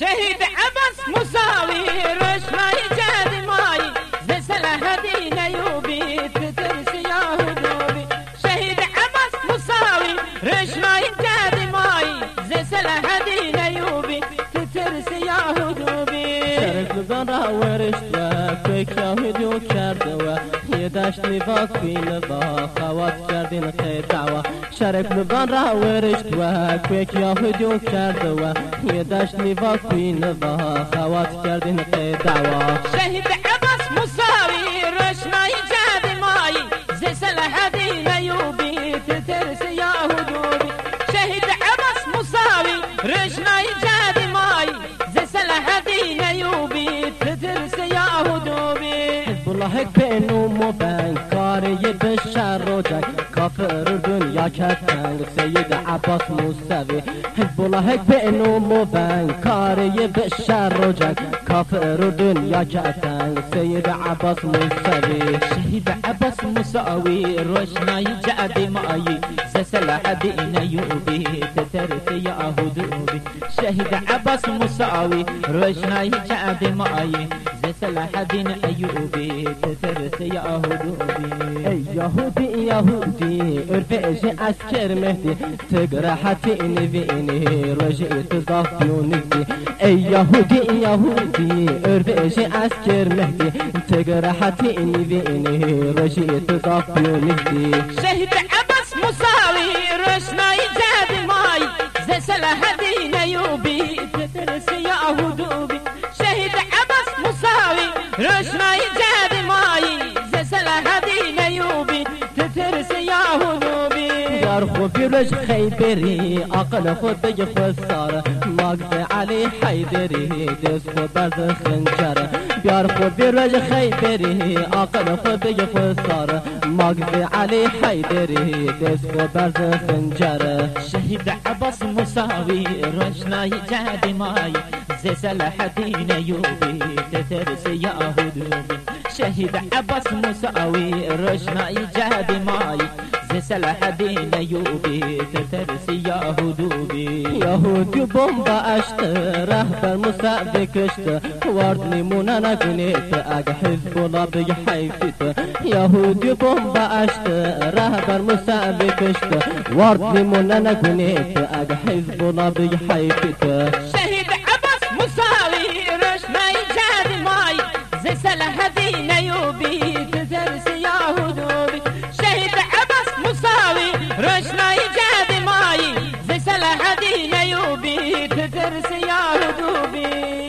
شهيد عبس مساوي رشماي جاد ماي. زي سلاح دين يوبي تترس يا هدوبي شهيد عبس مساوي رشماي جاد ماي. زي سلاح دين يوبي تترس يا هدوبي شرف برا ورشتا كيك يا هدو كردوا يداشتني باكين با خوات كردين خير دعوة شرف برا ورشتا كيك يا هدو كردوا يداشتني باكين با خوات كردين خير دعوة شهيد عبس مساوي رشماي جاد ماي زي سلاح دين يوبي تترس يا هدوبي شهيد عبس مساوي رشماي جاد ماي زي سلاح دين يوبي تترس يا هدوبي حزب الله بينو مبان كاري بالشر رجك كافر دنيا كتنگ سيد عباس موسوي حزب الله بينو مبان كاري بالشر رجك كافر دنيا كتنگ سيد عباس موسوي شهيد عبس مساوي رشماي جاد ماي زي سلاح دين يوبي تترس يا هدوبي شهيد عبس مساوي رشماي جاد ماي زي سلاح دين ايوبي تترس يا هدوبي ای یهودی یهودی ارفعش اسکر مهدی تقرا حتى نبيني رجعت ضافيونك ای یهودی یهودی ارفعش اسکر مهدي. تقرا حتى نبيني رجعت ضافيونك شهد عبس مساوي رشماي جاد ماي. زي سلاح دين رسمای جد مایی ز سلحدی نیوبی تترس یا حدوبی در خوبی رش خیبری عقل خود بگی خسار علی حیدری دست خود از بيار خو فيرج خيبري عقل خود خسارة مقضي علي حيدري دس خو برز خنجر شهد عبس مساوي رشناي جاد ماي. زي سلاح دين ايوبي تترس يا هدوبي شهد عبس مساوي رشناي جاد ماي. سلاح دين ايوبي تترس يا هدوبي يهودي بومبا أشت رهبر مساعد كشت. واردني مونا نقنيت أج حزب الله بيحيفت يهودي بومبا أشت رهبر مساعد كشت. واردني مونا نقنيت أج حزب الله بيحيفت شهد عبس مساوي رشناي جاد ماي. زي سلاح دين डर से यार डूबी